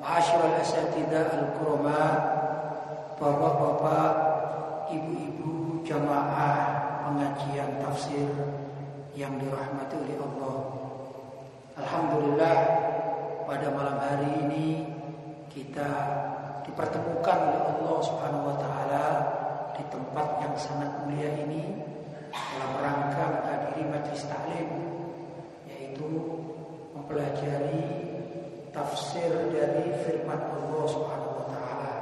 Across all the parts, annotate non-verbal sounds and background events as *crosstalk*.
Ma'asyiral asatidah al-kurama Bapak-bapak Ibu-ibu jamaah Pengajian tafsir Yang dirahmati oleh Allah. Alhamdulillah Pada malam hari ini Kita dipertemukan oleh Allah subhanahu wa ta'ala Di tempat yang sangat mulia ini Dalam rangka menghadiri majlis taklim Yaitu mempelajari tafsir dari firman Allah Subhanahu wa taala.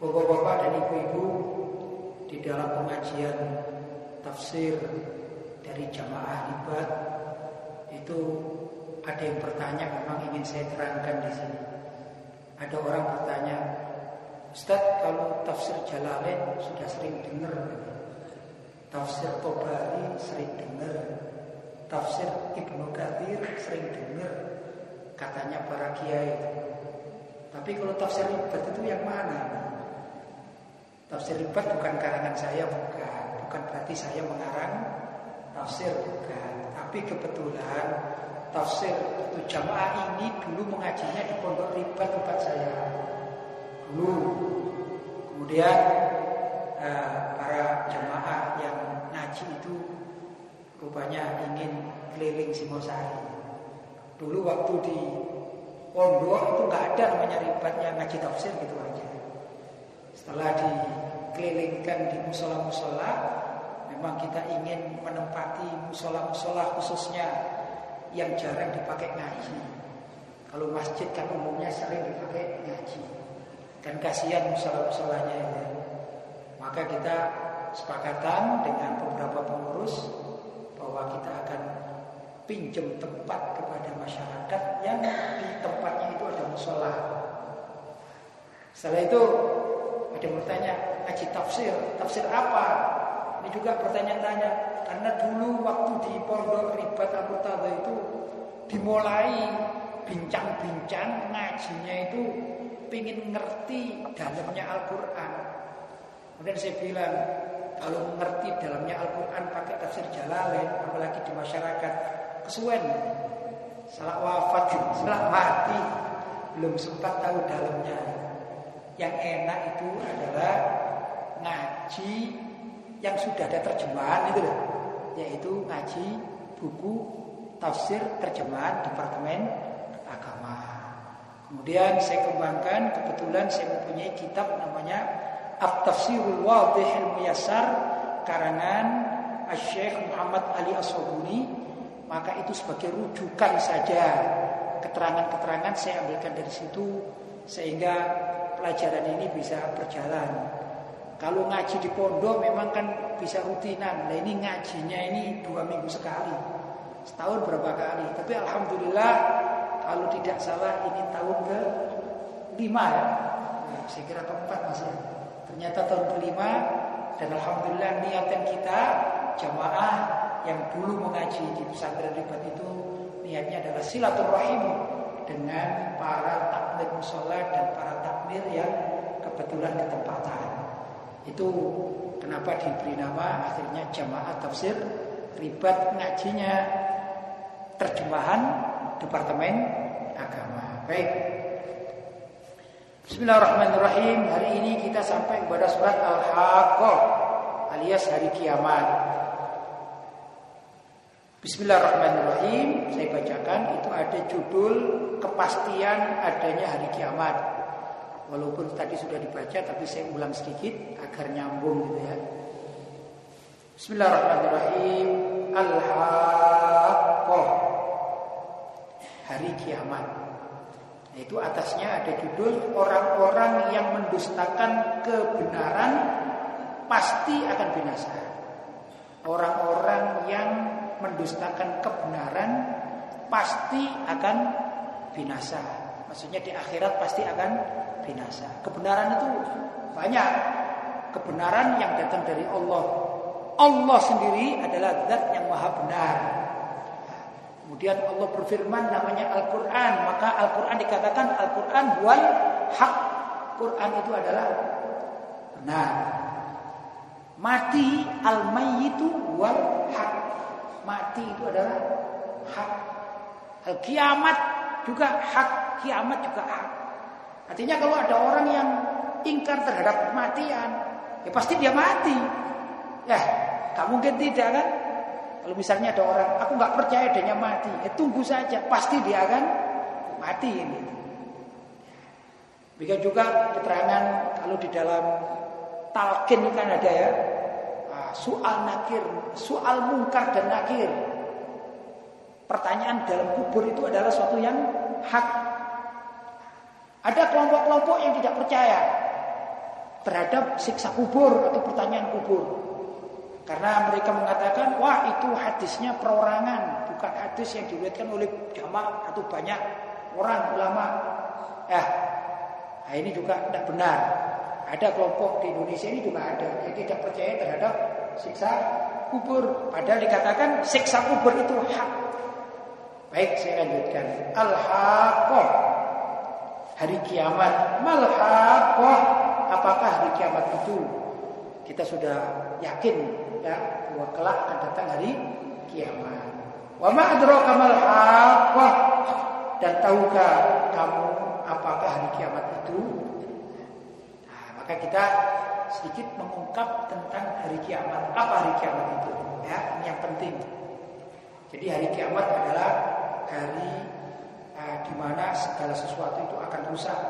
Bapak-bapak dan ibu-ibu di dalam pengajian tafsir dari jamaah ibadah itu ada yang bertanya memang ingin saya terangkan di sini. Ada orang bertanya, Ustaz kalau tafsir Jalalain sudah sering dengar Tafsir Tobari sering dengar Tafsir Ibnu Katsir sering dengar katanya para kiai Tapi kalau tafsir ribat itu yang mana? Tafsir ribat bukan karangan saya, bukan. Bukan berarti saya mengarang tafsir, bukan. Tapi kebetulan tafsir itu jamaah ini dulu mengajinya di pondok ribat tempat saya. Dulu. Kemudian uh, para jamaah yang ngaji itu rupanya ingin keliling Singosari. Dulu waktu di pondok itu nggak ada namanya ribatnya ngaji tafsir gitu aja. Setelah dikelilingkan di musola-musola, memang kita ingin menempati musola-musola khususnya yang jarang dipakai ngaji. Kalau masjid kan umumnya sering dipakai ngaji. Dan kasihan musola-musolanya ya. Maka kita sepakatan dengan beberapa pengurus bahwa kita akan pinjam tempat kepada masyarakat yang di tempatnya itu ada musola. Setelah itu ada yang bertanya, ngaji tafsir, tafsir apa? Ini juga pertanyaan-tanya karena dulu waktu di pondok ribat Abu itu dimulai bincang-bincang ngajinya itu pingin ngerti dalamnya Al-Quran. Kemudian saya bilang kalau ngerti dalamnya Al-Quran pakai tafsir Jalalain, apalagi di masyarakat kesuwen. Salah wafat salah mati. Belum sempat tahu dalamnya. Yang enak itu adalah ngaji yang sudah ada terjemahan itu loh. Yaitu ngaji buku tafsir terjemahan departemen agama. Kemudian saya kembangkan kebetulan saya mempunyai kitab namanya At-Tafsirul Wadih Al-Muyassar karangan Syekh Muhammad Ali As-Sobuni maka itu sebagai rujukan saja keterangan-keterangan saya ambilkan dari situ sehingga pelajaran ini bisa berjalan. Kalau ngaji di pondok memang kan bisa rutinan. Nah ini ngajinya ini dua minggu sekali, setahun berapa kali. Tapi alhamdulillah kalau tidak salah ini tahun ke lima ya. Nah, saya kira keempat masih. Ternyata tahun kelima dan alhamdulillah niatan kita jamaah yang dulu mengaji di pesantren ribat itu niatnya adalah silaturahim dengan para takmir musola dan para takmir yang kebetulan ketempatan. Itu kenapa diberi nama akhirnya jamaah tafsir ribat ngajinya terjemahan Departemen Agama. Baik. Bismillahirrahmanirrahim. Hari ini kita sampai kepada surat Al-Haqqah alias hari kiamat. Bismillahirrahmanirrahim. Saya bacakan itu ada judul kepastian adanya hari kiamat. Walaupun tadi sudah dibaca tapi saya ulang sedikit agar nyambung gitu ya. Bismillahirrahmanirrahim. Al-Haqqah. Hari kiamat. Nah, itu atasnya ada judul orang-orang yang mendustakan kebenaran pasti akan binasa. Orang-orang yang mendustakan kebenaran pasti akan binasa. Maksudnya di akhirat pasti akan binasa. Kebenaran itu banyak. Kebenaran yang datang dari Allah. Allah sendiri adalah zat yang maha benar. Kemudian Allah berfirman namanya Al-Quran. Maka Al-Quran dikatakan Al-Quran wal hak. Quran itu adalah benar. Mati al-mayyitu wal hak. Mati itu adalah hak. Al-kiamat juga hak. Kiamat juga hak. Artinya kalau ada orang yang ingkar terhadap kematian, ya pasti dia mati. Ya, tak mungkin tidak kan? Kalau misalnya ada orang, aku nggak percaya dia mati, ya tunggu saja, pasti dia akan mati ini. Begitu juga keterangan kalau di dalam talqin kan ada ya, soal nakir, soal mungkar dan nakir. Pertanyaan dalam kubur itu adalah suatu yang hak. Ada kelompok-kelompok yang tidak percaya terhadap siksa kubur atau pertanyaan kubur. Karena mereka mengatakan, wah itu hadisnya perorangan, bukan hadis yang diriwayatkan oleh jamaah atau banyak orang ulama. Ya, nah ini juga tidak benar. Ada kelompok di Indonesia ini juga ada yang tidak percaya terhadap siksa kubur. Padahal dikatakan siksa kubur itu hak. Baik, saya lanjutkan. Al-Haqqah. Hari kiamat. Mal Apakah hari kiamat itu? Kita sudah yakin ya bahwa kelak akan datang hari kiamat. Wa ma adraka mal Dan tahukah kamu apakah hari kiamat itu? Nah, maka kita sedikit mengungkap tentang hari kiamat. Apa hari kiamat itu? Ya, ini yang penting. Jadi hari kiamat adalah hari uh, di mana segala sesuatu itu akan rusak.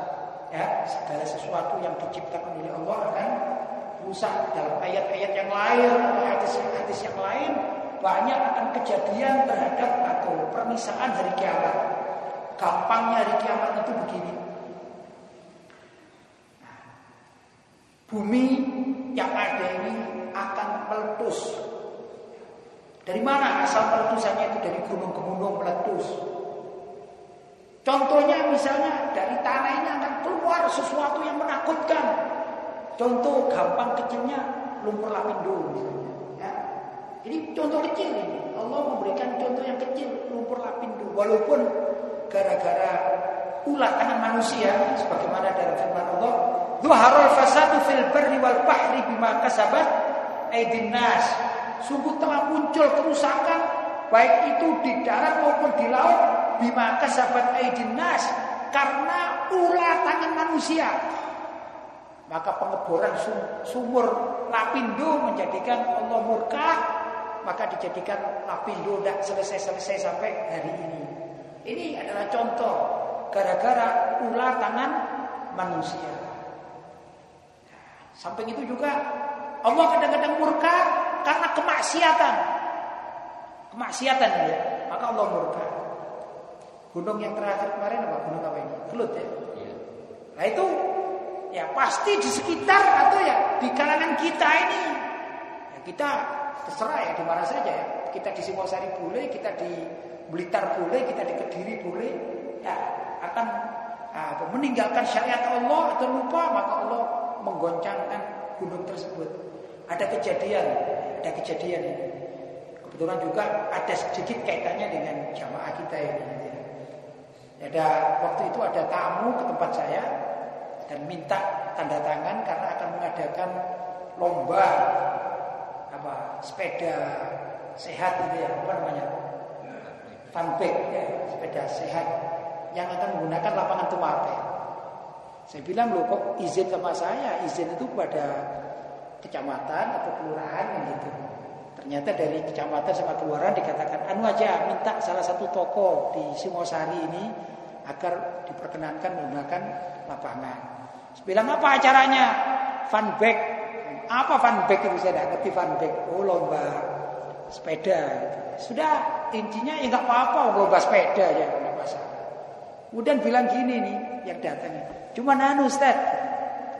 Ya, segala sesuatu yang diciptakan oleh Allah akan rusak dalam ayat-ayat yang lain hadis-hadis yang lain banyak akan kejadian terhadap atau permisaan hari kiamat. Gampangnya hari kiamat itu begini. Bumi yang ada ini akan meletus. Dari mana asal meletusannya itu dari gunung-gunung meletus. Contohnya misalnya dari tanah ini akan keluar sesuatu yang menakutkan. Contoh gampang kecilnya lumpur lapindo misalnya. Ya. Ini contoh kecil ini. Allah memberikan contoh yang kecil lumpur lapindo. Walaupun gara-gara ulah tangan manusia sebagaimana dalam firman Allah, "Dhuharul fasadu fil barri wal bahri bima kasabat aydin nas." Sungguh telah muncul kerusakan baik itu di darat maupun di laut bima kasabat aydin nas karena ulah tangan manusia. Maka pengeboran sumur Lapindo menjadikan Allah murka, maka dijadikan Lapindo tidak selesai-selesai sampai hari ini. Ini adalah contoh gara-gara ular tangan manusia. Samping itu juga Allah kadang-kadang murka karena kemaksiatan. Kemaksiatan ya, maka Allah murka. Gunung yang terakhir kemarin apa? Gunung apa ini? Kelut ya. Iya. Nah itu ya pasti di sekitar atau ya di kalangan kita ini. Ya, kita terserah ya di mana saja ya. Kita di Singosari boleh, kita di Blitar boleh, kita di Kediri boleh. Ya akan apa, meninggalkan syariat Allah atau lupa maka Allah menggoncangkan gunung tersebut. Ada kejadian, ada kejadian ini. Kebetulan juga ada sedikit kaitannya dengan jamaah kita ini. Ada waktu itu ada tamu ke tempat saya dan minta tanda tangan karena akan mengadakan lomba apa sepeda sehat itu ya apa namanya funback ya sepeda sehat yang akan menggunakan lapangan tumape. Saya bilang loh kok izin sama saya izin itu pada kecamatan atau kelurahan gitu. Ternyata dari kecamatan sama kelurahan dikatakan anu aja minta salah satu toko di Singosari ini agar diperkenankan menggunakan lapangan. Bilang apa acaranya? Funback. Apa funback itu saya tidak ngerti funback. Oh lomba sepeda. Sudah intinya ya nggak apa-apa lomba sepeda masalah. Kemudian bilang gini nih yang datang. Cuma nanu Ustaz.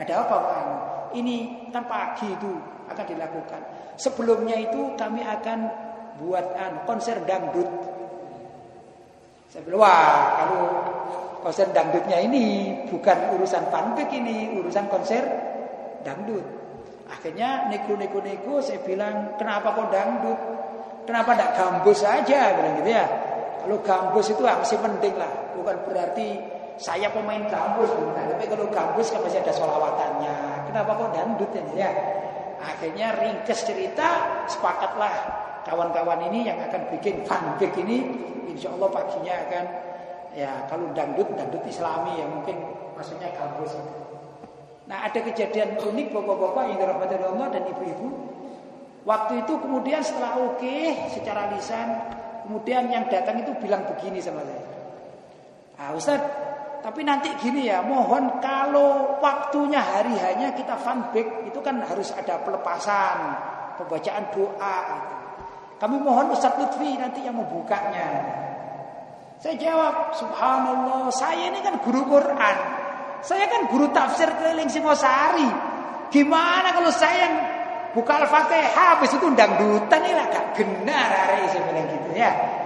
Ada apa Pak Ini kan pagi itu akan dilakukan. Sebelumnya itu kami akan buat an konser dangdut. Saya bilang, wah kalau konser dangdutnya ini bukan urusan fanbik ini, urusan konser dangdut. Akhirnya nego-nego-nego saya bilang, kenapa kok dangdut? Kenapa tidak gambus saja? Bilang gitu ya. Kalau gambus itu masih penting lah. Bukan berarti saya pemain gambus. Bukan. Tapi kalau gambus kan masih ada solawatannya. Kenapa kok dangdut ya? Akhirnya ringkes cerita, sepakatlah kawan-kawan ini yang akan bikin fanbik ini. Insya Allah paginya akan ya kalau dangdut dangdut Islami ya mungkin maksudnya gambus Nah ada kejadian unik bapak-bapak yang dirahmati Allah dan ibu-ibu. Waktu itu kemudian setelah oke okay, secara lisan, kemudian yang datang itu bilang begini sama saya. Ah Ustaz, tapi nanti gini ya, mohon kalau waktunya hari hanya kita funback itu kan harus ada pelepasan, pembacaan doa. Kami mohon Ustaz Lutfi nanti yang membukanya. Saya jawab, Subhanallah, saya ini kan guru Quran. Saya kan guru tafsir keliling Singosari. Gimana kalau saya yang buka Al-Fatihah habis itu dangdutan ini lah gak benar hari bilang gitu ya.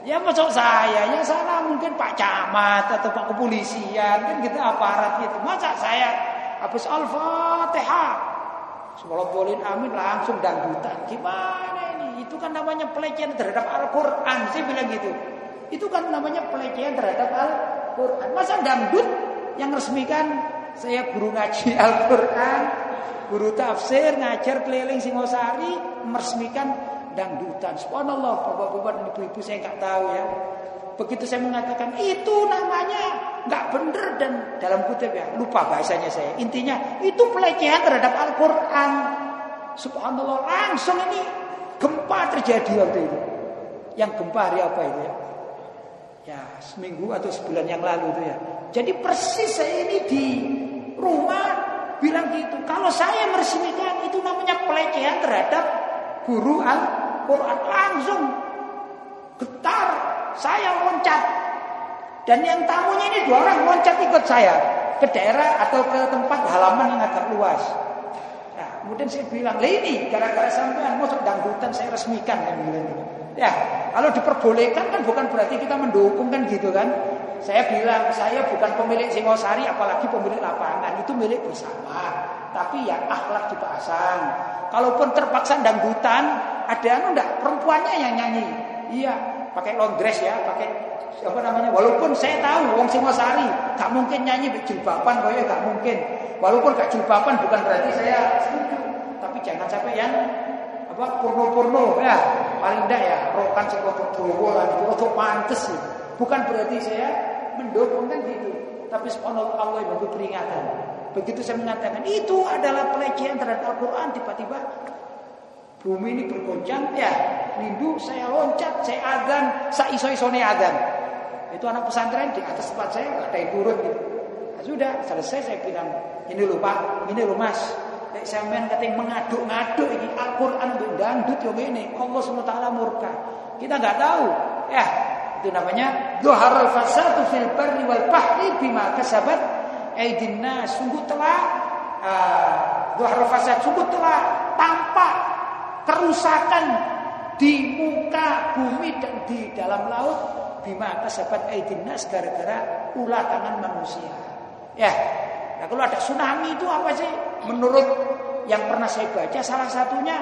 Ya masuk saya, yang sana mungkin Pak Camat atau Pak Kepolisian kan gitu aparat gitu. Masa saya habis Al-Fatihah Sebelum boleh amin langsung dangdutan. Gimana ini? Itu kan namanya pelecehan terhadap Al-Quran. Saya bilang gitu. Itu kan namanya pelecehan terhadap Al-Quran. Masa dangdut yang resmikan saya guru ngaji *laughs* Al-Quran, guru tafsir, ngajar keliling Singosari, meresmikan dangdutan. Subhanallah, bapak-bapak dan ibu-ibu saya nggak tahu ya. Begitu saya mengatakan itu namanya nggak bener dan dalam kutip ya lupa bahasanya saya. Intinya itu pelecehan terhadap Al-Quran. Subhanallah langsung ini gempa terjadi waktu itu. Yang gempa hari apa itu ya? Ya seminggu atau sebulan yang lalu itu ya. Jadi persis saya ini di rumah bilang gitu. Kalau saya meresmikan itu namanya pelecehan terhadap guru Al-Quran. Langsung getar. Saya loncat. Dan yang tamunya ini dua orang loncat ikut saya. Ke daerah atau ke tempat halaman yang agak luas. Nah, kemudian saya bilang, ini gara-gara sampean masuk dangdutan saya resmikan. Kan, Ya, kalau diperbolehkan kan bukan berarti kita mendukung kan gitu kan. Saya bilang saya bukan pemilik Singosari apalagi pemilik lapangan itu milik bersama. Tapi ya akhlak dipasang. Kalaupun terpaksa dangdutan, ada anu enggak perempuannya yang nyanyi. Iya, pakai long dress ya, pakai apa namanya? Walaupun saya tahu wong Singosari gak mungkin nyanyi jilbaban koyo gak mungkin. Walaupun gak jilbaban bukan berarti saya setuju. Tapi jangan sampai yang apa porno-porno ya paling enggak ya rokan sing dawa lah itu pantes sih bukan berarti saya mendukung kan gitu tapi subhanallah Allah yang peringatan begitu saya mengatakan itu adalah pelecehan terhadap Al-Quran. Tiba-tiba bumi ini bergoncang. Ya rindu saya loncat saya adan saya iso-isone adan itu anak pesantren di atas tempat saya nggak ada yang turun gitu. Nah, sudah selesai saya bilang ini loh pak ini loh mas. Nek sampean kate mengaduk-ngaduk iki Al-Qur'an mbek dangdut yo ngene, Allah SWT murka. Kita nggak tahu. Ya, itu namanya dhuharul fasadu fil barri wal bahri bima kasabat aydin nas. Sungguh telah uh, fasad sungguh telah tampak kerusakan di muka bumi dan di dalam laut bima kasabat aydin nas gara-gara ulah tangan manusia. Ya. Nah, kalau ada tsunami itu apa sih? Menurut yang pernah saya baca salah satunya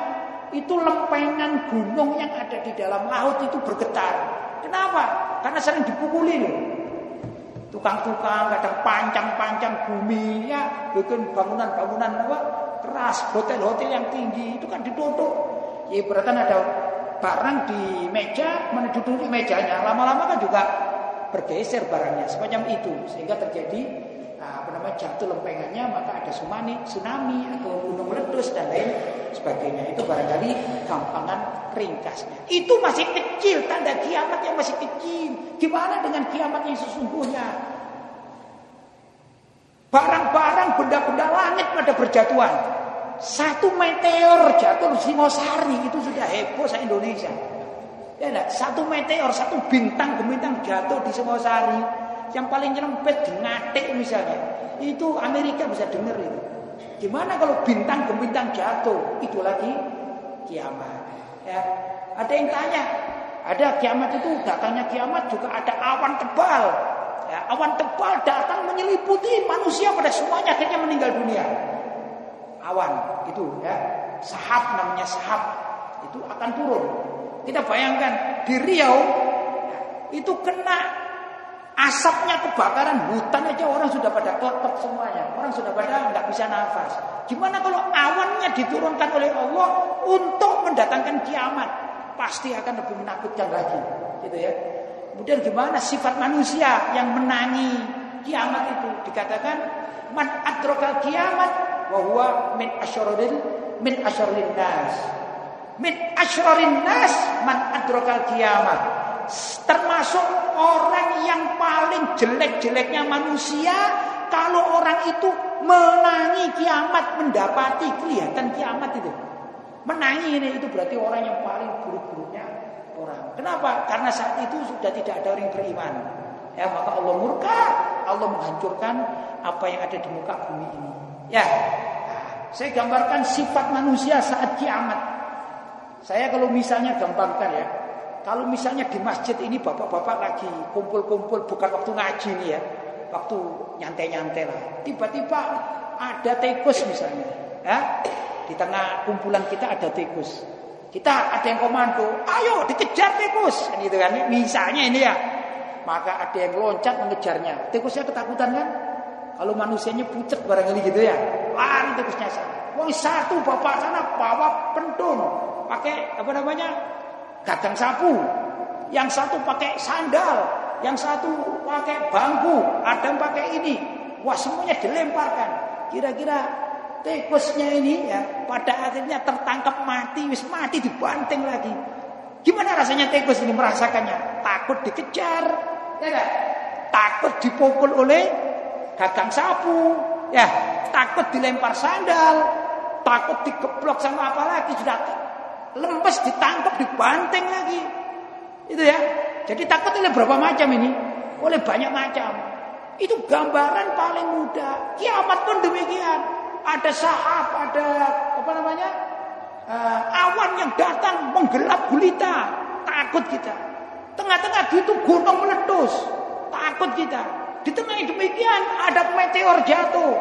itu lempengan gunung yang ada di dalam laut itu bergetar. Kenapa? Karena sering dipukuli loh. Tukang-tukang kadang pancang-pancang bumi ya, bikin bangunan-bangunan apa? Keras, hotel-hotel yang tinggi itu kan ditutup. Ya berarti ada barang di meja, mana duduk di mejanya, lama-lama kan juga bergeser barangnya semacam itu. Sehingga terjadi apa jatuh lempengannya maka ada tsunami, tsunami atau gunung meletus dan lain sebagainya. Itu barangkali gampangan ringkasnya. Itu masih kecil, tanda kiamat yang masih kecil. Gimana dengan kiamat yang sesungguhnya? Barang-barang benda-benda langit pada berjatuhan. Satu meteor jatuh di Singosari itu sudah heboh se Indonesia. Ya? Satu meteor, satu bintang bintang jatuh di Singosari. Yang paling nyerempet Ngatik misalnya. Itu Amerika bisa dengar itu. Gimana kalau bintang bintang jatuh? Itu lagi kiamat. Ya. Ada yang tanya, ada kiamat itu datangnya kiamat juga ada awan tebal. ya, awan tebal datang menyeliputi manusia pada semuanya akhirnya meninggal dunia. Awan itu ya, sahab namanya sahab itu akan turun. Kita bayangkan di Riau itu kena asapnya kebakaran hutan aja orang sudah pada kletok semuanya. Orang sudah pada nggak bisa nafas. Gimana kalau awannya diturunkan oleh Allah untuk mendatangkan kiamat? Pasti akan lebih menakutkan lagi, gitu ya. Kemudian gimana sifat manusia yang menangi kiamat itu? Dikatakan man adrokal kiamat bahwa min asyarodil min asyarodil nas. Min asyarodil nas man adrokal kiamat. Termasuk orang yang paling jelek-jeleknya manusia kalau orang itu menangi kiamat mendapati kelihatan kiamat itu. Menangi ini itu berarti orang yang paling buruk-buruknya orang. Kenapa? Karena saat itu sudah tidak ada orang beriman. Ya, maka Allah murka, Allah menghancurkan apa yang ada di muka bumi ini. Ya. Saya gambarkan sifat manusia saat kiamat. Saya kalau misalnya gampangkan ya, kalau misalnya di masjid ini bapak-bapak lagi kumpul-kumpul bukan waktu ngaji nih ya, waktu nyantai-nyantai lah. Tiba-tiba ada tikus misalnya, ya. Di tengah kumpulan kita ada tikus. Kita ada yang komando, ayo dikejar tikus, kan gitu kan. Misalnya ini ya. Maka ada yang loncat mengejarnya. Tikusnya ketakutan kan? Kalau manusianya pucet barangkali gitu ya. Lari tikusnya sana. Wong satu bapak sana bawa pentung, pakai apa namanya? Gagang sapu, yang satu pakai sandal, yang satu pakai bangku, ada yang pakai ini. Wah semuanya dilemparkan. Kira-kira tikusnya ini ya pada akhirnya tertangkap mati, wis mati dibanting lagi. Gimana rasanya tikus ini merasakannya? Takut dikejar, ya? Takut dipukul oleh gagang sapu, ya takut dilempar sandal, takut dikeblok sama apa lagi sudah lemes ditangkap dibanting lagi. Itu ya. Jadi takut oleh berapa macam ini? Oleh banyak macam. Itu gambaran paling mudah. Kiamat pun demikian. Ada sahab ada apa namanya uh, awan yang datang menggelap gulita. Takut kita. Tengah-tengah itu gunung meletus. Takut kita. Di tengah demikian ada meteor jatuh.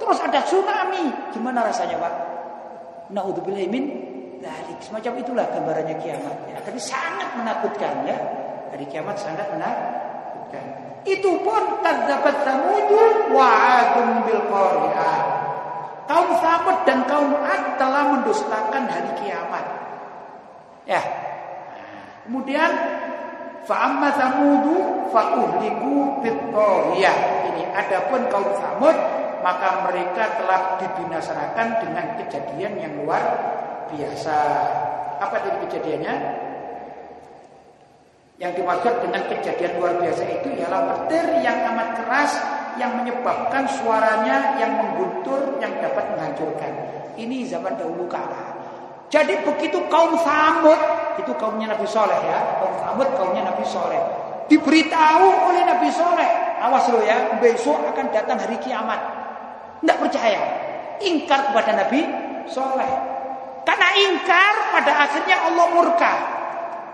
Terus ada tsunami. Gimana rasanya pak? Naudzubillah min Dalik semacam itulah gambarannya kiamat. Ya, tapi sangat menakutkan ya. Hari kiamat sangat menakutkan. Itu pun terdapat samudu wa adum bil qari'ah. Kaum Samud dan kaum Ad telah mendustakan hari kiamat. Ya. Kemudian fa'amma samudu fa'uhliku bit Ini adapun kaum Samud maka mereka telah dibinasakan dengan kejadian yang luar biasa. Apa tadi kejadiannya? Yang dimaksud dengan kejadian luar biasa itu ialah petir yang amat keras yang menyebabkan suaranya yang mengguntur yang dapat menghancurkan. Ini zaman dahulu kala. Jadi begitu kaum Samud, itu kaumnya Nabi Soleh ya, kaum Samud kaumnya Nabi Soleh. Diberitahu oleh Nabi Soleh, awas lo ya, besok akan datang hari kiamat. Tidak percaya, ingkar kepada Nabi Soleh. Karena ingkar pada akhirnya Allah murka.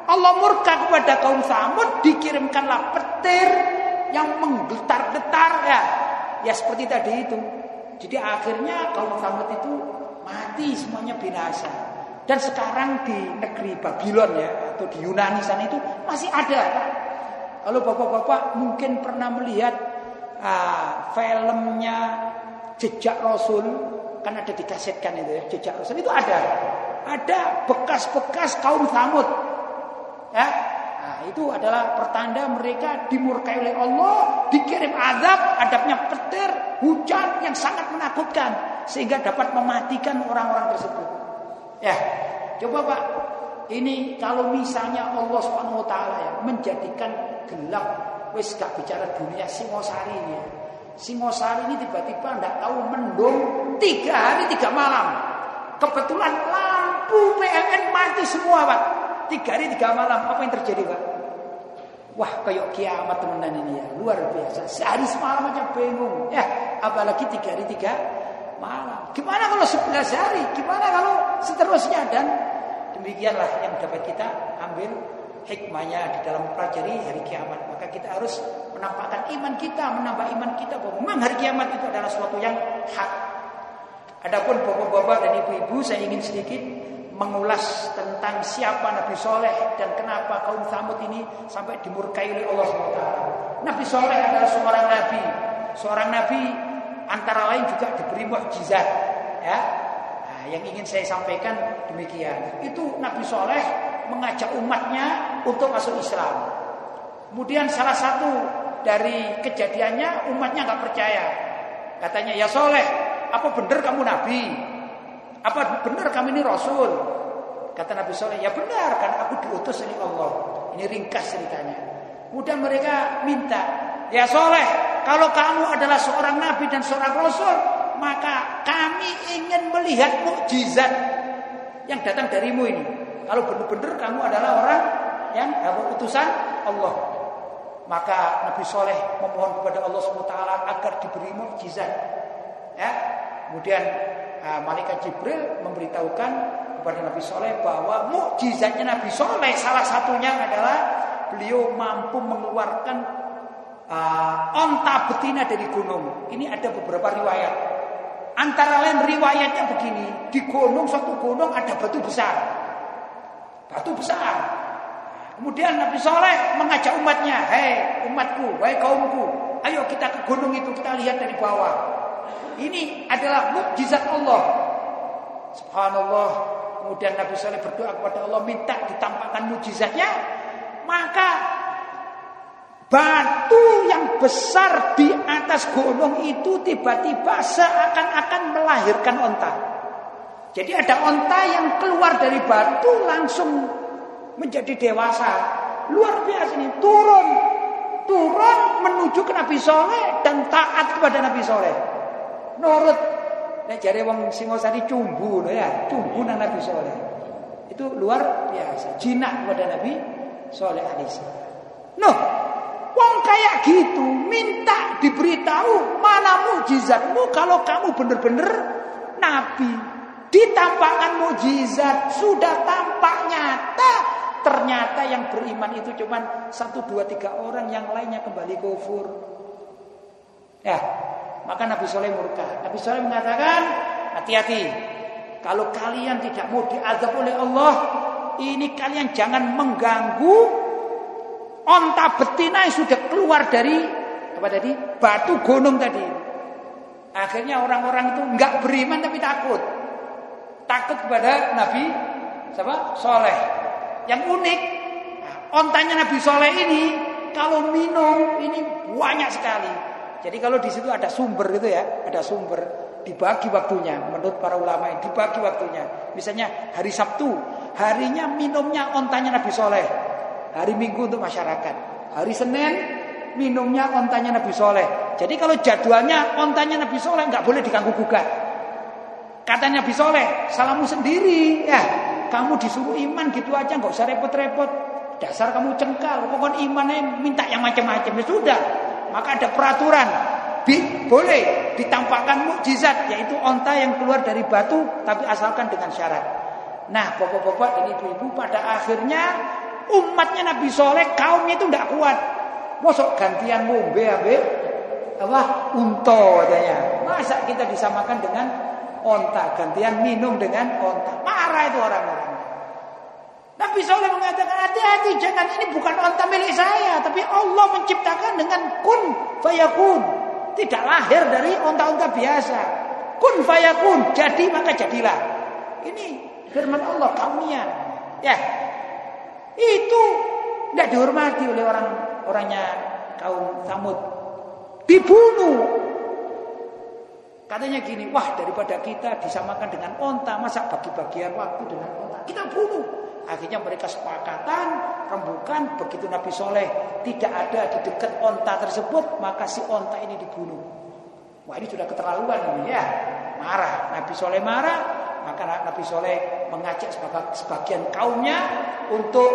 Allah murka kepada kaum Samud dikirimkanlah petir yang menggetar-getar ya. Ya seperti tadi itu. Jadi akhirnya kaum Samud itu mati semuanya binasa. Dan sekarang di negeri Babylon ya atau di Yunani sana itu masih ada. Kalau bapak-bapak mungkin pernah melihat uh, filmnya Jejak Rasul kan ada dikasetkan itu ya, jejak Rasul itu ada. Ada bekas-bekas kaum Samud. Ya. Nah, itu adalah pertanda mereka dimurkai oleh Allah, dikirim azab, adabnya petir, hujan yang sangat menakutkan sehingga dapat mematikan orang-orang tersebut. Ya. Coba Pak, ini kalau misalnya Allah Subhanahu wa taala ya menjadikan gelap wis gak bicara dunia Singosari ini ya. Singosari ini tiba-tiba tidak tahu mendung tiga hari tiga malam. Kebetulan lampu PLN mati semua pak. Tiga hari tiga malam apa yang terjadi pak? Wah kayak kiamat temenan ini ya luar biasa. Sehari semalam aja bingung ya. Apalagi tiga hari tiga malam. Gimana kalau sebelas hari? Gimana kalau seterusnya dan demikianlah yang dapat kita ambil hikmahnya di dalam pelajari hari kiamat. Maka kita harus menampakkan iman kita, menambah iman kita bahwa memang hari kiamat itu adalah suatu yang hak. Adapun bapak-bapak dan ibu-ibu saya ingin sedikit mengulas tentang siapa Nabi Soleh dan kenapa kaum Samud ini sampai dimurkai oleh Allah SWT. Nabi Soleh adalah seorang nabi, seorang nabi antara lain juga diberi mukjizat. Ya, nah, yang ingin saya sampaikan demikian. Itu Nabi Soleh mengajak umatnya untuk masuk Islam. Kemudian salah satu dari kejadiannya umatnya nggak percaya. Katanya ya Soleh, apa benar kamu nabi? Apa benar kami ini rasul? Kata Nabi Soleh, ya benar kan aku diutus oleh Allah. Ini ringkas ceritanya. Kemudian mereka minta, ya Soleh, kalau kamu adalah seorang nabi dan seorang rasul, maka kami ingin melihat mukjizat yang datang darimu ini. Kalau benar-benar kamu adalah orang yang utusan Allah. Maka Nabi Soleh memohon kepada Allah SWT agar diberi mukjizat. Ya. Kemudian uh, malaikat Jibril memberitahukan kepada Nabi Soleh bahwa mukjizatnya Nabi Soleh salah satunya adalah beliau mampu mengeluarkan uh, onta betina dari gunung. Ini ada beberapa riwayat. Antara lain riwayatnya begini, di gunung suatu gunung ada batu besar. Batu besar. Kemudian Nabi Soleh mengajak umatnya, hei umatku, wahai kaumku, ayo kita ke gunung itu kita lihat dari bawah. Ini adalah mukjizat Allah. Subhanallah. Kemudian Nabi Soleh berdoa kepada Allah minta ditampakkan mukjizatnya, maka batu yang besar di atas gunung itu tiba-tiba seakan-akan melahirkan onta. Jadi ada onta yang keluar dari batu langsung menjadi dewasa. Luar biasa ini turun turun menuju ke Nabi Soleh dan taat kepada Nabi Soleh. Nurut. Nek jare wong Singosari cumbu ya, cumbu nang Nabi Soleh. Itu luar biasa. Jinak kepada Nabi Soleh alaihissalam. Noh, wong kayak gitu minta diberitahu mana mujizatmu kalau kamu benar-benar nabi. Ditampakkan mujizat sudah tampak nyata Ternyata yang beriman itu cuma satu dua tiga orang, yang lainnya kembali kufur. Ya, maka Nabi Soleh murka. Nabi Soleh mengatakan, hati-hati. Kalau kalian tidak mau diazab oleh Allah, ini kalian jangan mengganggu onta betina yang sudah keluar dari apa tadi batu gunung tadi. Akhirnya orang-orang itu nggak beriman tapi takut, takut kepada Nabi siapa? Soleh. Yang unik, ontanya Nabi Soleh ini kalau minum ini banyak sekali. Jadi kalau di situ ada sumber gitu ya, ada sumber dibagi waktunya menurut para ulama ini dibagi waktunya. Misalnya hari Sabtu, harinya minumnya ontanya Nabi Soleh. Hari Minggu untuk masyarakat. Hari Senin minumnya ontanya Nabi Soleh. Jadi kalau jadwalnya ontanya Nabi Soleh nggak boleh diganggu gugat. Katanya Nabi Soleh, salamu sendiri ya. Kamu disuruh iman gitu aja nggak usah repot-repot. Dasar kamu cengkal, pokoknya imannya minta yang macam-macam ya sudah. Maka ada peraturan. Bi, boleh ditampakkan mukjizat yaitu onta yang keluar dari batu tapi asalkan dengan syarat. Nah, bapak-bapak dan ibu-ibu pada akhirnya umatnya Nabi Soleh kaumnya itu tidak kuat. Mosok gantian ngombe abe apa unto katanya. Masa kita disamakan dengan onta, gantian minum dengan onta. Marah itu orang-orang. Nabi Soleh mengatakan hati-hati jangan ini bukan onta milik saya, tapi Allah menciptakan dengan kun fayakun. Tidak lahir dari onta-onta biasa. Kun fayakun, jadi maka jadilah. Ini firman Allah kaumnya. Ya. Itu tidak dihormati oleh orang orangnya kaum Samud. Dibunuh Katanya gini, wah daripada kita disamakan dengan onta, masa bagi-bagian waktu dengan onta, kita bunuh. Akhirnya mereka sepakatan, rembukan, begitu Nabi Soleh tidak ada di dekat onta tersebut, maka si onta ini dibunuh. Wah ini sudah keterlaluan ini ya. Marah, Nabi Soleh marah, maka Nabi Soleh mengajak sebagian kaumnya untuk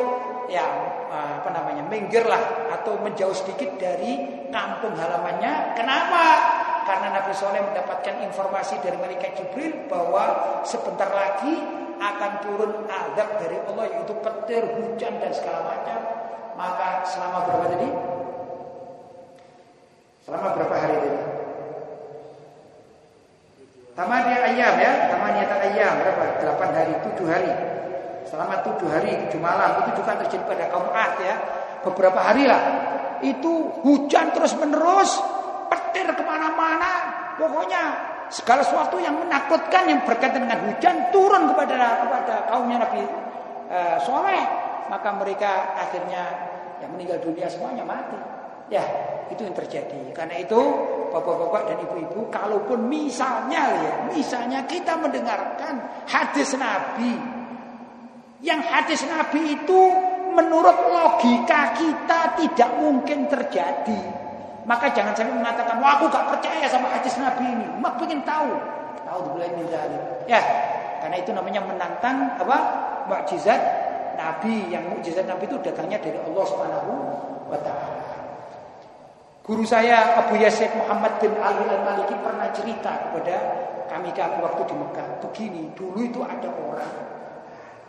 ya apa namanya minggirlah atau menjauh sedikit dari kampung halamannya. Kenapa? Karena Nabi Soleh mendapatkan informasi dari malaikat Jibril bahwa sebentar lagi akan turun azab dari Allah yaitu petir, hujan dan segala macam. Maka selama berapa tadi? Selama berapa hari tadi? Tamannya ayam ya, tamannya ayam berapa? 8 hari, 7 hari. Selama 7 hari, 7 malam itu juga terjadi pada kaum Ad ya. Beberapa hari lah. Itu hujan terus menerus, petir ke mana-mana. Pokoknya segala sesuatu yang menakutkan yang berkaitan dengan hujan turun kepada kepada kaumnya Nabi uh, Soleh. Maka mereka akhirnya yang meninggal dunia semuanya mati. Ya, itu yang terjadi. Karena itu bapak-bapak dan ibu-ibu, kalaupun misalnya ya, misalnya kita mendengarkan hadis Nabi, yang hadis Nabi itu menurut logika kita tidak mungkin terjadi. Maka jangan sampai mengatakan, wah aku gak percaya sama hadis Nabi ini. Mak pengen tahu. Tahu boleh Ya, karena itu namanya menantang apa? Mukjizat Nabi. Yang mukjizat Nabi itu datangnya dari Allah Subhanahu wa taala. Guru saya Abu Yazid Muhammad bin Ali Al-Maliki pernah cerita kepada kami kami waktu di Mekah. Begini, dulu itu ada orang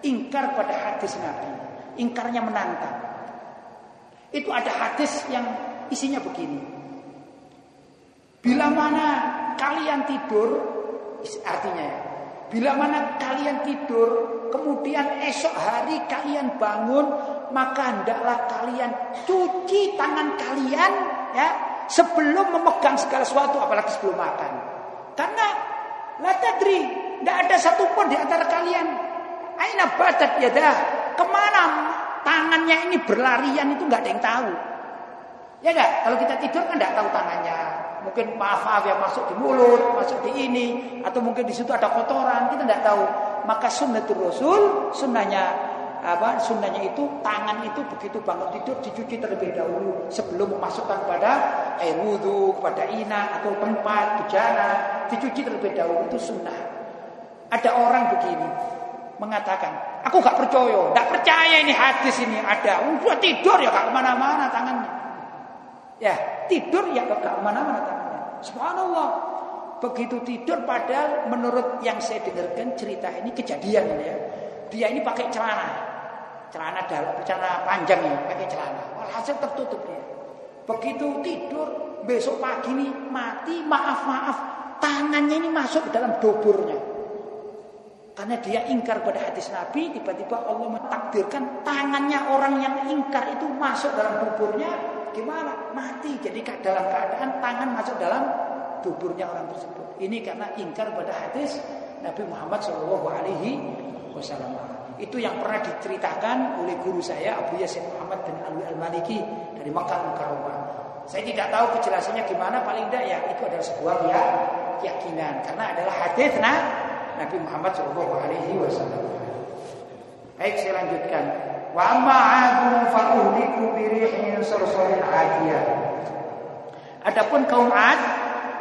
ingkar pada hadis Nabi. Ingkarnya menantang. Itu ada hadis yang isinya begini. Bila mana kalian tidur, artinya ya, bila mana kalian tidur, kemudian esok hari kalian bangun, maka hendaklah kalian cuci tangan kalian ya sebelum memegang segala sesuatu apalagi sebelum makan. Karena la tadri, tidak ada satupun di antara kalian aina badat dah ke mana tangannya ini berlarian itu nggak ada yang tahu. Ya enggak? Kalau kita tidur kan nggak tahu tangannya. Mungkin maaf maaf yang masuk di mulut, masuk di ini, atau mungkin di situ ada kotoran, kita nggak tahu. Maka sunnatul rasul, sunnahnya apa sunnahnya itu tangan itu begitu bangun tidur dicuci terlebih dahulu sebelum memasukkan pada air wudhu, pada ina atau tempat bejana dicuci terlebih dahulu itu sunnah. Ada orang begini mengatakan, aku gak percaya, gak percaya ini hadis ini ada. Udah tidur ya gak ke mana-mana tangannya. Ya tidur ya gak ke mana-mana tangannya. Subhanallah. Begitu tidur padahal menurut yang saya dengarkan cerita ini kejadian ya. Dia ini pakai celana celana dalam, celana panjang ya, pakai celana. Walhasil tertutup dia. Begitu tidur, besok pagi nih mati, maaf maaf, tangannya ini masuk ke dalam doburnya. Karena dia ingkar pada hadis Nabi, tiba-tiba Allah mentakdirkan tangannya orang yang ingkar itu masuk dalam doburnya, gimana? Mati. Jadi dalam keadaan tangan masuk dalam doburnya orang tersebut. Ini karena ingkar pada hadis Nabi Muhammad Wasallam. Itu yang pernah diceritakan oleh guru saya Abu Yasin Muhammad bin Alwi Al-Maliki dari Makkah Mukarramah. Saya tidak tahu kejelasannya gimana paling tidak ya itu adalah sebuah ya, keyakinan karena adalah hadis nah Nabi Muhammad wasallam. Baik saya lanjutkan. Wa amma 'adun fa uhliku bi rihin sarsarin 'adiyah. Adapun kaum 'Ad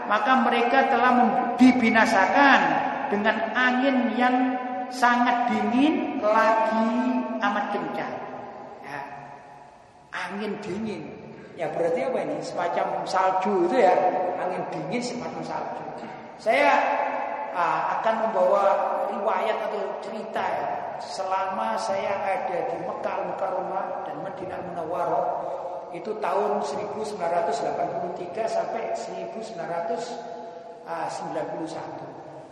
maka mereka telah dibinasakan dengan angin yang sangat dingin lagi amat kencang. Ya. Angin dingin. Ya berarti apa ini? Semacam salju itu ya. Angin dingin semacam salju. Saya uh, akan membawa riwayat atau cerita ya. Selama saya ada di Mekah Mukarramah dan Madinah Munawwarah itu tahun 1983 sampai 1991.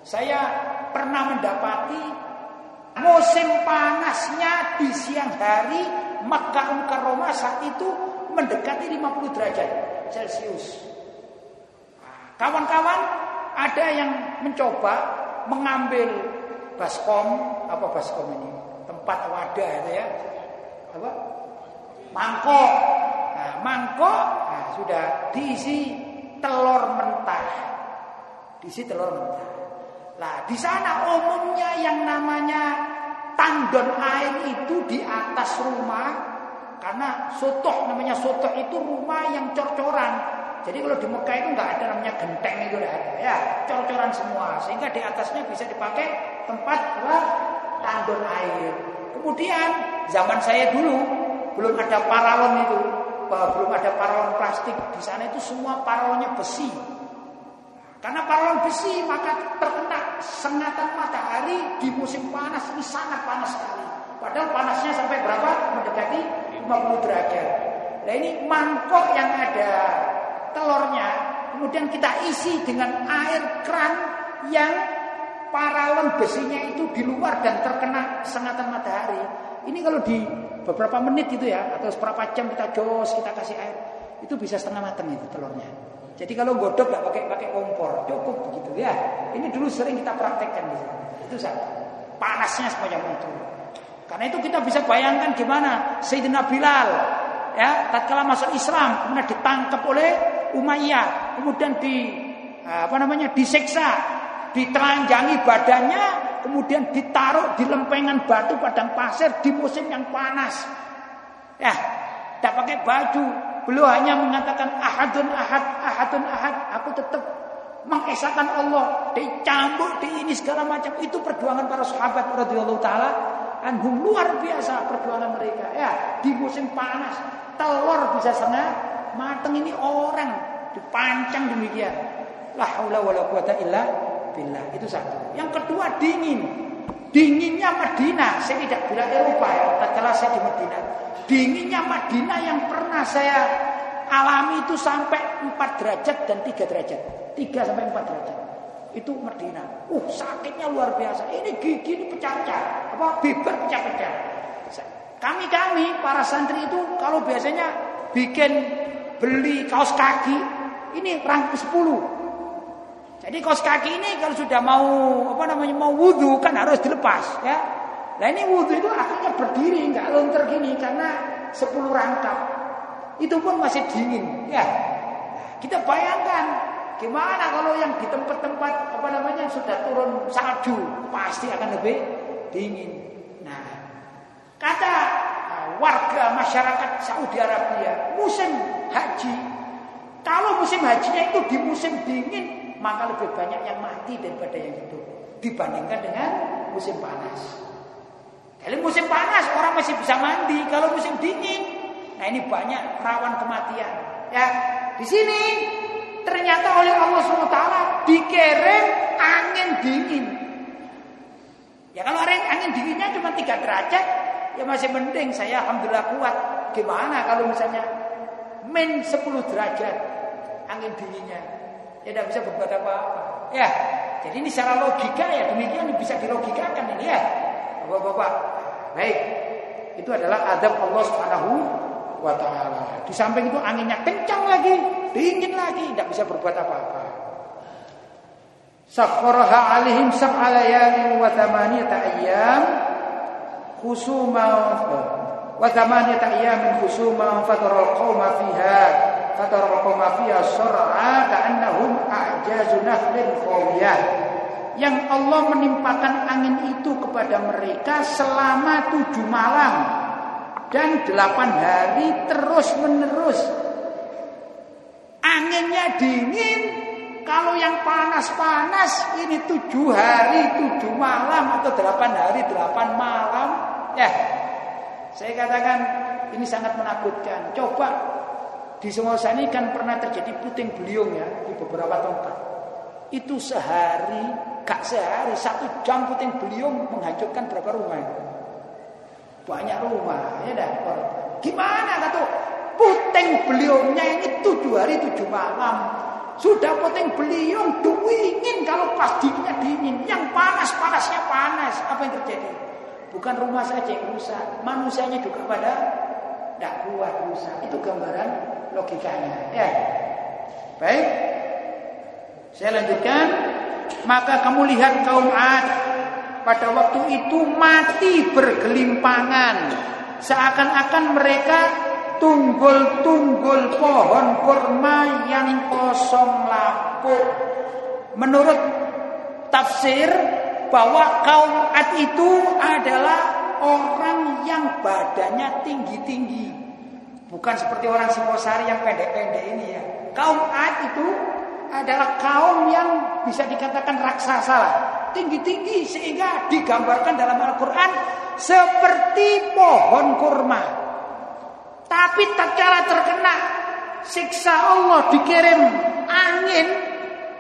Saya pernah mendapati Musim panasnya di siang hari Makkah Mukarramah saat itu mendekati 50 derajat Celcius. Kawan-kawan ada yang mencoba mengambil baskom apa baskom ini tempat wadah itu ya apa mangkok nah, mangkok nah, sudah diisi telur mentah diisi telur mentah Nah, di sana umumnya yang namanya tandon air itu di atas rumah karena sotoh namanya sotoh itu rumah yang cor-coran. Jadi kalau di Mekah itu nggak ada namanya genteng itu ada ya, cor-coran semua sehingga di atasnya bisa dipakai tempat apa? tandon air. Kemudian zaman saya dulu belum ada paralon itu, belum ada paralon plastik. Di sana itu semua paralonnya besi. Karena paralon besi maka terkena sengatan matahari di musim panas ini sangat panas sekali. Padahal panasnya sampai berapa? Mendekati 50 derajat. Nah ini mangkok yang ada telurnya, kemudian kita isi dengan air keran yang paralon besinya itu di luar dan terkena sengatan matahari. Ini kalau di beberapa menit itu ya, atau seberapa jam kita jos, kita kasih air, itu bisa setengah matang itu telurnya. Jadi kalau godok nggak pakai pakai kompor, cukup begitu ya. Ini dulu sering kita praktekkan di sini. Itu satu. Panasnya sepanjang itu. Karena itu kita bisa bayangkan gimana Sayyidina Bilal ya tatkala masuk Islam kemudian ditangkap oleh Umayyah, kemudian di apa namanya disiksa, ditelanjangi badannya, kemudian ditaruh di lempengan batu padang pasir di musim yang panas. Ya, tidak pakai baju, Beliau hanya mengatakan ahadun ahad, ahadun ahad. Aku tetap mengesahkan Allah, dicambuk, di ini segala macam. Itu perjuangan para sahabat radhiyallahu taala anhum luar biasa perjuangan mereka. Ya, di musim panas, telur bisa setengah mateng ini orang dipancang demikian. La haula wala quwata illa billah. Itu satu. Yang kedua dingin. Dinginnya Madinah, saya tidak bilang Eropa ya, tatkala saya di Madinah. Dinginnya Madinah yang pernah saya alami itu sampai 4 derajat dan 3 derajat. 3 sampai 4 derajat. Itu Madinah. Uh, sakitnya luar biasa. Ini gigi ini pecah-pecah. Apa bibir pecah-pecah. Kami-kami para santri itu kalau biasanya bikin beli kaos kaki ini rangkus 10 jadi kaos kaki ini kalau sudah mau apa namanya mau wudhu kan harus dilepas ya. Nah ini wudhu itu akhirnya berdiri nggak lonter gini karena 10 rangkap. Itu pun masih dingin ya. Kita bayangkan gimana kalau yang di tempat-tempat apa namanya sudah turun salju pasti akan lebih dingin. Nah kata nah, warga masyarakat Saudi Arabia musim haji kalau musim hajinya itu di musim dingin maka lebih banyak yang mati daripada yang hidup dibandingkan dengan musim panas. Kalau musim panas orang masih bisa mandi, kalau musim dingin, nah ini banyak rawan kematian. Ya, di sini ternyata oleh Allah SWT dikirim angin dingin. Ya kalau angin dinginnya cuma 3 derajat, ya masih mending saya alhamdulillah kuat. Gimana kalau misalnya min 10 derajat angin dinginnya? Ya tidak bisa berbuat apa-apa. Ya, jadi ini secara logika ya demikian bisa dilogikakan ini ya, bapak-bapak. Baik, itu adalah adab Allah Subhanahu wa taala. Di samping itu anginnya kencang lagi, dingin lagi, tidak bisa berbuat apa-apa. Sakharaha alaihim sab'a layalin wa thamaniyata ayyam khusuma wa thamaniyata ayyamin khusuma fatara al-qauma fiha fataraqum fiha sur'a ka'annahum a'jazu nakhlin khawiyah yang Allah menimpakan angin itu kepada mereka selama tujuh malam dan delapan hari terus menerus anginnya dingin kalau yang panas-panas ini tujuh hari tujuh malam atau delapan hari delapan malam. Ya saya katakan ini sangat menakutkan. Coba di Sumatera ini kan pernah terjadi puting beliung ya di beberapa tempat. Itu sehari, gak sehari, satu jam puting beliung menghancurkan berapa rumah? Banyak rumah, ya dah. Gimana kata puting beliungnya ini tujuh hari tujuh malam. Sudah puting beliung dingin kalau pas dinginnya dingin, yang panas panasnya panas. Apa yang terjadi? Bukan rumah saja yang rusak, manusianya juga pada tidak kuat rusak. Itu gambaran logikanya. Ya. Baik. Saya lanjutkan. Maka kamu lihat kaum Ad pada waktu itu mati bergelimpangan. Seakan-akan mereka tunggul-tunggul pohon kurma yang kosong lapuk. Menurut tafsir bahwa kaum Ad itu adalah orang yang badannya tinggi-tinggi. Bukan seperti orang Singosari yang pendek-pendek ini ya. Kaum Ad itu adalah kaum yang bisa dikatakan raksasa Tinggi-tinggi sehingga digambarkan dalam Al-Quran seperti pohon kurma. Tapi tatkala terkena siksa Allah dikirim angin,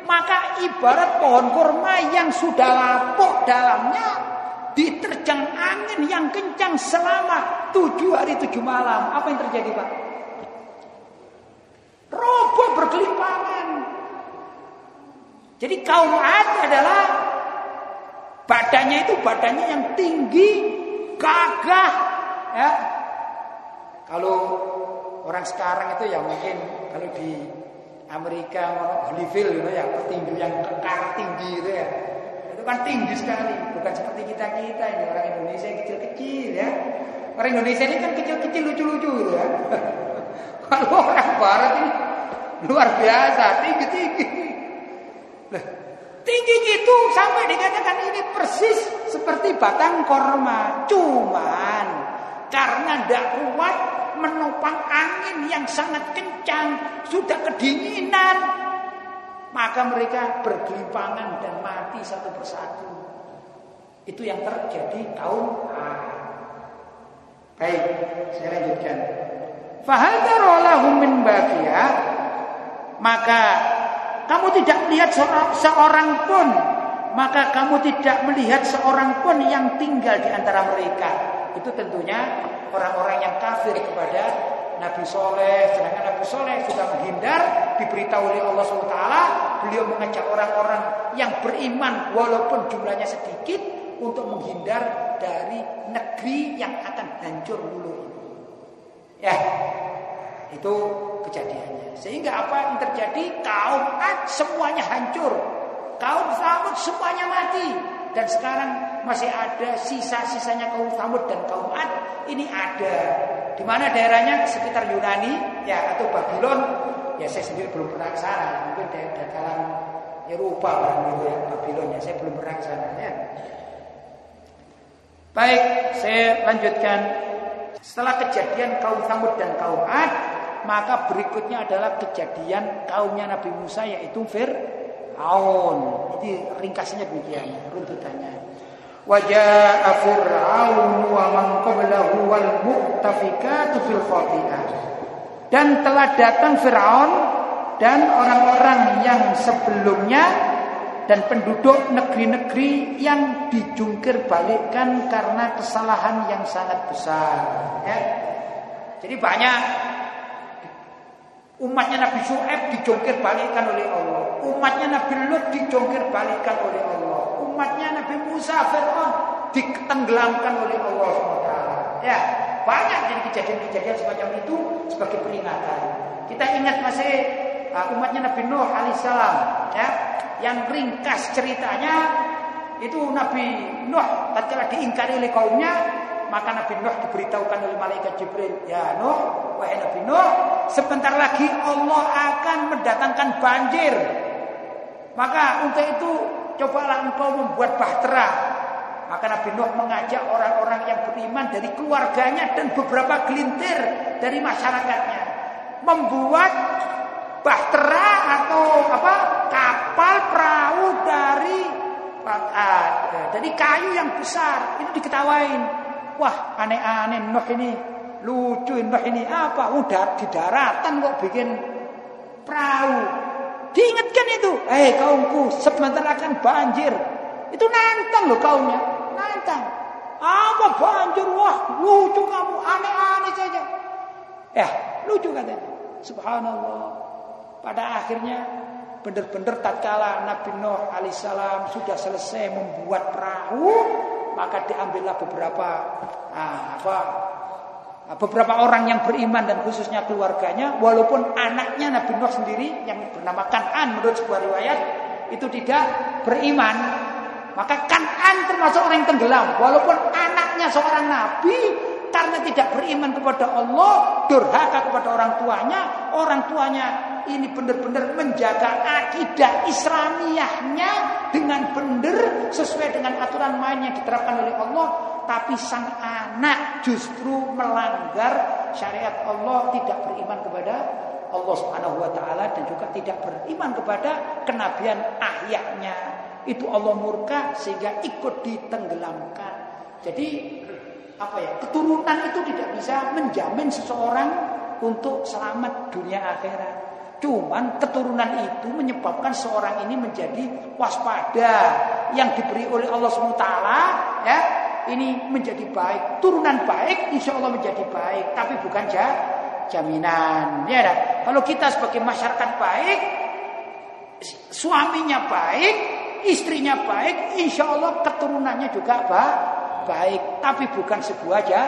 maka ibarat pohon kurma yang sudah lapuk dalamnya diterjang angin yang kencang selama tujuh hari tujuh malam. Apa yang terjadi Pak? Roboh bergelimpangan. Jadi kaum Ad adalah badannya itu badannya yang tinggi, gagah, ya. Kalau orang sekarang itu ya mungkin kalau di Amerika Hollywood gitu ya, petinju yang kekar tinggi gitu ya. Kan tinggi sekali, bukan seperti kita kita ini orang Indonesia yang kecil-kecil ya. Orang Indonesia ini kan kecil-kecil lucu-lucu gitu ya. *laughs* Kalau orang Barat ini luar biasa, tinggi-tinggi. tinggi gitu sampai dikatakan ini persis seperti batang korma. Cuman karena tidak kuat menopang angin yang sangat kencang, sudah kedinginan, maka mereka bergelimpangan dan mati satu persatu. Itu yang terjadi kaum A. Baik, saya lanjutkan. Fahadarolahum min maka kamu tidak melihat seorang pun maka kamu tidak melihat seorang pun yang tinggal di antara mereka. Itu tentunya orang-orang yang kafir kepada Nabi Soleh. Sedangkan Nabi Soleh sudah menghindar, diberitahu oleh Allah SWT. Beliau mengajak orang-orang yang beriman walaupun jumlahnya sedikit untuk menghindar dari negeri yang akan hancur dulu Ya, itu kejadiannya. Sehingga apa yang terjadi? Kaum Ad semuanya hancur. Kaum Samud semuanya mati. Dan sekarang masih ada sisa-sisanya kaum Samud dan kaum Ad ini ada. Di mana daerahnya sekitar Yunani ya atau Babylon. Ya saya sendiri belum pernah ke sana. Mungkin daerah dataran Eropa barang gitu ya, Babylon ya. Saya belum pernah ke sana ya. Baik, saya lanjutkan. Setelah kejadian kaum Samud dan kaum Ad, maka berikutnya adalah kejadian kaumnya Nabi Musa yaitu Fir'aun. Ini ringkasnya demikian, runtutannya. Wal mu'tafikatu fil khati'ah. Dan telah datang Fir'aun dan orang-orang yang sebelumnya dan penduduk negeri-negeri yang dijungkir balikkan karena kesalahan yang sangat besar. Ya. Jadi banyak umatnya Nabi Shu'aib dijungkir balikkan oleh Allah. Umatnya Nabi Lut dijungkir balikkan oleh Allah umatnya Nabi Musa Fir'aun ditenggelamkan oleh Allah SWT. Ya, banyak jadi kejadian-kejadian semacam itu sebagai peringatan. Kita ingat masih uh, umatnya Nabi Nuh alaihissalam, ya, yang ringkas ceritanya itu Nabi Nuh tatkala diingkari oleh kaumnya, maka Nabi Nuh diberitahukan oleh malaikat Jibril, ya Nuh, wahai Nabi Nuh, sebentar lagi Allah akan mendatangkan banjir. Maka untuk itu cobalah engkau membuat bahtera. Maka Nabi Nuh mengajak orang-orang yang beriman dari keluarganya dan beberapa gelintir dari masyarakatnya membuat bahtera atau apa kapal perahu dari uh, dari kayu yang besar. Itu diketawain. Wah aneh-aneh Nuh ini. Lucu Nuh ini. Apa? Udah di daratan kok bikin perahu Diingatkan itu, eh kaumku, sebentar akan banjir. Itu nantang loh kaumnya, nantang. Apa banjir? Wah, lucu kamu, aneh-aneh saja. Ya, lucu katanya. Subhanallah. Pada akhirnya benar-benar tatkala Nabi Nuh alaihissalam sudah selesai membuat perahu, maka diambillah beberapa ah, apa beberapa orang yang beriman dan khususnya keluarganya, walaupun anaknya Nabi Nuh sendiri yang bernama Kanan menurut sebuah riwayat itu tidak beriman, maka Kanan termasuk orang yang tenggelam, walaupun anaknya seorang nabi karena tidak beriman kepada Allah, durhaka kepada orang tuanya, orang tuanya ini benar-benar menjaga akidah Islamiyahnya dengan benar sesuai dengan aturan main yang diterapkan oleh Allah. Tapi sang anak justru melanggar syariat Allah tidak beriman kepada Allah Subhanahu wa taala dan juga tidak beriman kepada kenabian ayahnya itu Allah murka sehingga ikut ditenggelamkan. Jadi apa ya keturunan itu tidak bisa menjamin seseorang untuk selamat dunia akhirat Cuman keturunan itu menyebabkan seorang ini menjadi waspada yang diberi oleh Allah SWT ya ini menjadi baik. Turunan baik insya Allah menjadi baik. Tapi bukan jaminan. Ya, kalau kita sebagai masyarakat baik, suaminya baik, istrinya baik, insya Allah keturunannya juga baik. Tapi bukan sebuah aja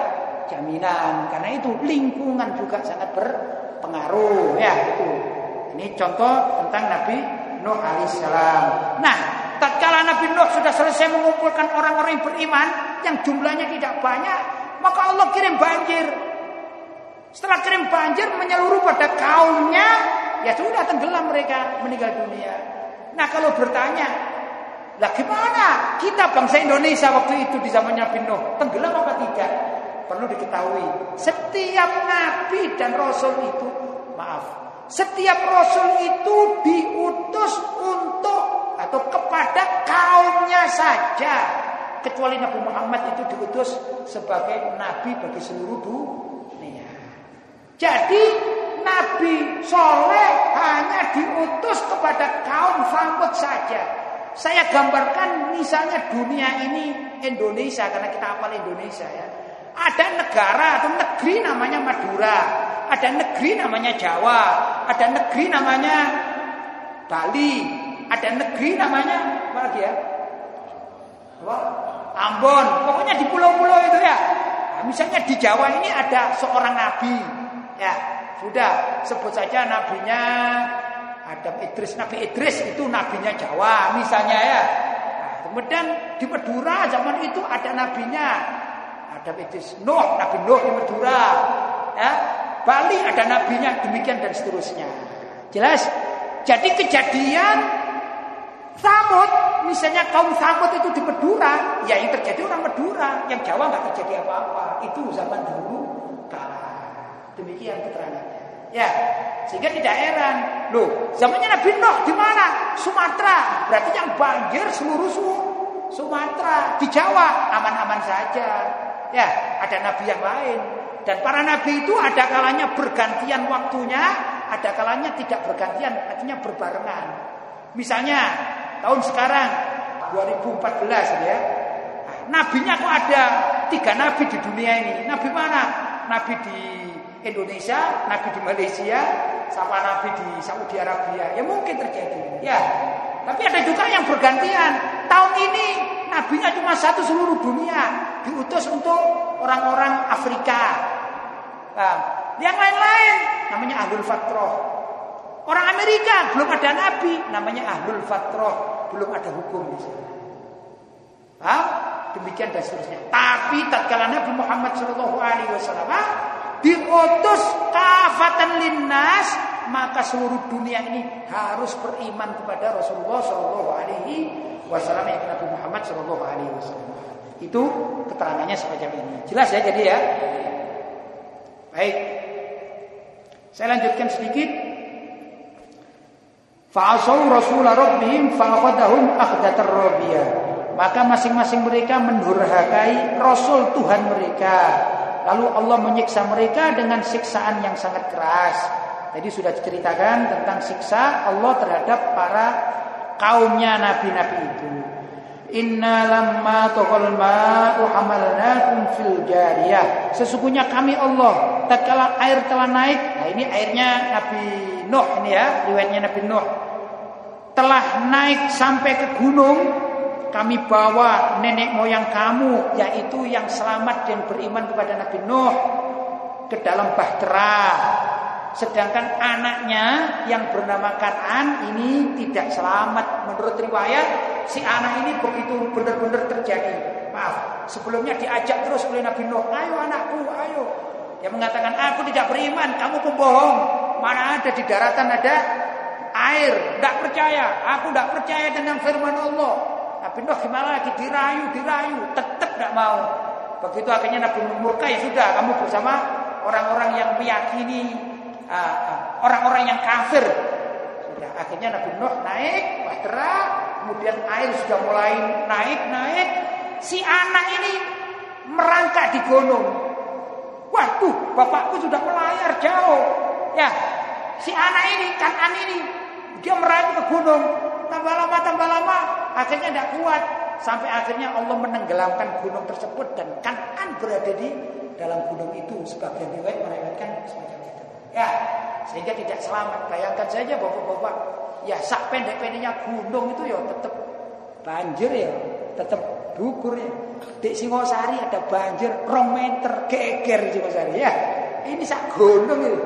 jaminan. Karena itu lingkungan juga sangat berpengaruh ya itu. Ini contoh tentang Nabi Nuh alaihissalam. Nah, tatkala Nabi Nuh sudah selesai mengumpulkan orang-orang yang beriman yang jumlahnya tidak banyak, maka Allah kirim banjir. Setelah kirim banjir menyeluruh pada kaumnya, ya sudah tenggelam mereka meninggal dunia. Nah kalau bertanya, lah gimana kita bangsa Indonesia waktu itu di zamannya Nuh tenggelam apa tidak? Perlu diketahui, setiap nabi dan rasul itu, maaf, setiap rasul itu diutus untuk atau kepada kaumnya saja. Kecuali Nabi Muhammad itu diutus sebagai nabi bagi seluruh dunia. Jadi Nabi Soleh hanya diutus kepada kaum Samud saja. Saya gambarkan misalnya dunia ini Indonesia karena kita hafal Indonesia ya. Ada negara atau negeri namanya Madura, ada negeri namanya Jawa, ada negeri namanya Bali, ada negeri namanya apa lagi ya? Ambon. Pokoknya di pulau-pulau itu ya. Nah, misalnya di Jawa ini ada seorang nabi, ya sudah sebut saja nabinya Adam Idris. Nabi Idris itu nabinya Jawa misalnya ya. Nah, kemudian di Madura zaman itu ada nabinya ada Idris Nuh, Nabi Nuh di Madura. Ya. Bali ada nabinya demikian dan seterusnya. Jelas? Jadi kejadian Samud, misalnya kaum Samud itu di Madura, ya yang terjadi orang Madura, yang Jawa nggak terjadi apa-apa. Itu zaman dulu kala. Demikian keterangannya. Ya, sehingga tidak heran. Loh, zamannya Nabi Nuh di mana? Sumatera. Berarti yang banjir seluruh Sumatera. Di Jawa aman-aman saja. Ya, ada nabi yang lain. Dan para nabi itu ada kalanya bergantian waktunya, ada kalanya tidak bergantian, artinya berbarengan. Misalnya tahun sekarang 2014 ya. Nabinya kok ada tiga nabi di dunia ini. Nabi mana? Nabi di Indonesia, nabi di Malaysia, sama nabi di Saudi Arabia. Ya mungkin terjadi. Ya. Tapi ada juga yang bergantian. Tahun ini nabinya cuma satu seluruh dunia, diutus untuk orang-orang Afrika. Nah, yang lain-lain namanya Ahlul Fatroh. Orang Amerika belum ada nabi, namanya Ahlul Fatroh, belum ada hukum di sana. Demikian dan seterusnya. Tapi tatkala Nabi Muhammad Shallallahu Alaihi Wasallam diutus kafatan linnas, maka seluruh dunia ini harus beriman kepada Rasulullah Shallallahu Alaihi Wasallam yang Nabi Muhammad Shallallahu Alaihi Wasallam. Itu keterangannya semacam ini. Jelas ya jadi ya. Baik. Saya lanjutkan sedikit. Fa'asau Rasulullah Rabbihim fa'akhadahum akhdatar rabiyah. Maka masing-masing mereka mendurhakai Rasul Tuhan mereka. Lalu Allah menyiksa mereka dengan siksaan yang sangat keras. Tadi sudah diceritakan tentang siksa Allah terhadap para kaumnya nabi-nabi itu. Inna lamma taqal ma'u hamalnakum fil jariyah. Sesungguhnya kami Allah tatkala air telah naik, nah ini airnya Nabi Nuh ini ya, riwayatnya Nabi Nuh. Telah naik sampai ke gunung, kami bawa nenek moyang kamu yaitu yang selamat dan beriman kepada Nabi Nuh ke dalam bahtera Sedangkan anaknya yang bernama Kanan ini tidak selamat. Menurut riwayat, si anak ini begitu benar-benar terjadi. Maaf, sebelumnya diajak terus oleh Nabi Nuh, ayo anakku, ayo. Dia mengatakan, aku tidak beriman, kamu pembohong. Mana ada di daratan ada air, tidak percaya. Aku tidak percaya dengan firman Allah. Nabi Nuh gimana lagi dirayu, dirayu, tetap tidak mau. Begitu akhirnya Nabi Nuh murka ya sudah, kamu bersama orang-orang yang meyakini Ah, ah, orang-orang uh, yang kafir. Sudah akhirnya Nabi Nuh naik bahtera, kemudian air sudah mulai naik-naik. Si anak ini merangkak di gunung. Waduh, bapakku sudah melayar jauh. Ya, si anak ini, kanan ini, dia merangkak ke gunung. Tambah lama, tambah lama, akhirnya tidak kuat. Sampai akhirnya Allah menenggelamkan gunung tersebut dan kanan berada di dalam gunung itu. Sebagian riwayat meriwayatkan semacam itu. Ya, sehingga tidak selamat. Bayangkan saja bapak-bapak, ya sak pendek-pendeknya gunung itu ya tetap banjir ya, tetap gugur ya. Di Singosari ada banjir rong meter geger di Singosari ya. Ini sak gunung itu.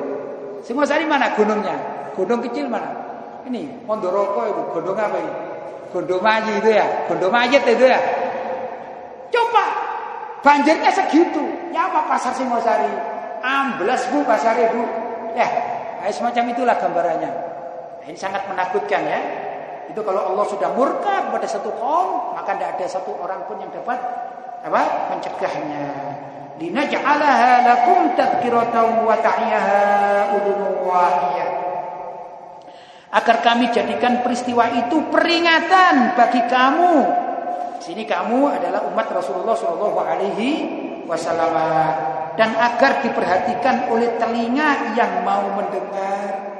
Singosari mana gunungnya? Gunung kecil mana? Ini Mondoroko itu gunung apa ini? Gondomayi itu ya, Gondomayit itu ya. Coba banjirnya segitu. Ya apa pasar Singosari? Ambles bu pasar ibu. Ya, semacam itulah gambarannya. Ini sangat menakutkan ya. Itu kalau Allah sudah murka kepada satu kaum, maka tidak ada satu orang pun yang dapat apa? mencegahnya. Linaj'alaha lakum tadhkiratan wa ta'iyaha udhunun wahiyah. Agar kami jadikan peristiwa itu peringatan bagi kamu. Sini kamu adalah umat Rasulullah Shallallahu Alaihi Wasallam dan agar diperhatikan oleh telinga yang mau mendengar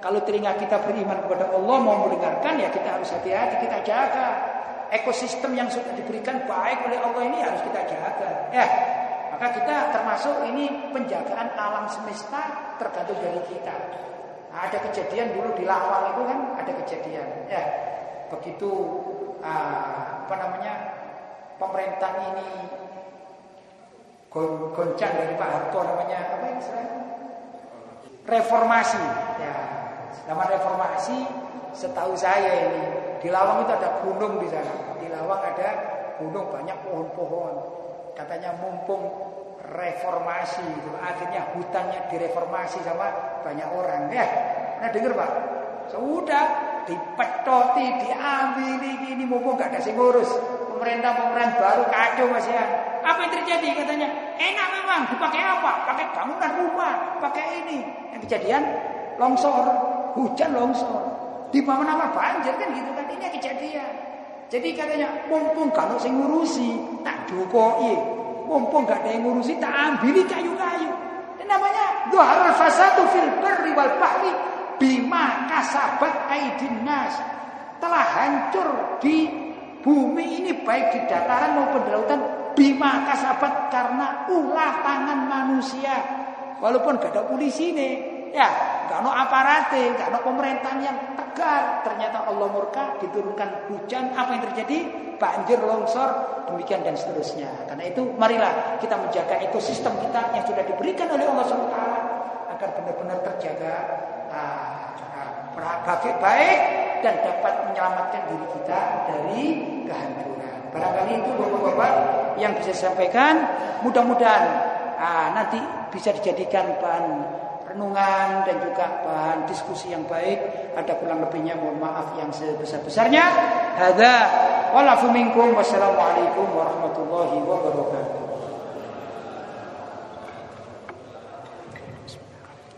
kalau telinga kita beriman kepada Allah mau mendengarkan ya kita harus hati-hati kita jaga. Ekosistem yang sudah diberikan baik oleh Allah ini harus kita jaga. Ya. Maka kita termasuk ini penjagaan alam semesta tergantung dari kita. Nah, ada kejadian dulu di Lawang itu kan ada kejadian. Ya. Begitu uh, apa namanya? pemerintah ini goncang dari Pak Harto namanya apa ini Reformasi. Ya, Zaman reformasi setahu saya ini di Lawang itu ada gunung di sana. Di Lawang ada gunung banyak pohon-pohon. Katanya mumpung reformasi itu akhirnya hutannya direformasi sama banyak orang ya. Nah dengar Pak. Sudah dipetoti, diambil ini mumpung gak ada sing ngurus. Pemerintah pemerintah baru kacau Mas ya. Apa yang terjadi katanya? Enak memang, dipakai apa? Pakai bangunan rumah, pakai ini. Yang kejadian longsor hujan longsor. Di mana-mana banjir kan gitu kan. Ini kejadian. Jadi katanya mumpung kalau saya ngurusi tak dukoi. Mumpung gak ada yang ngurusi tak ambil kayu-kayu. Ini namanya dhahar fasadu fil barri wal bahri bima kasabat aidin nas. Telah hancur di bumi ini baik di dataran maupun di lautan bima kasabat karena ulah tangan manusia. Walaupun gak ada polisi nih, Ya, gak ada aparate, gak ada pemerintahan yang tegar. Ternyata Allah murka, diturunkan hujan, apa yang terjadi? Banjir, longsor, demikian dan seterusnya. Karena itu marilah kita menjaga ekosistem kita yang sudah diberikan oleh Allah SWT agar benar-benar terjaga uh, baik dan dapat menyelamatkan diri kita dari kehancuran. Barangkali itu bapak-bapak yang bisa sampaikan. Mudah-mudahan uh, nanti bisa dijadikan bahan renungan dan juga bahan diskusi yang baik. Ada kurang lebihnya mohon maaf yang sebesar-besarnya. Hadza walafu minkum wassalamualaikum warahmatullahi wabarakatuh.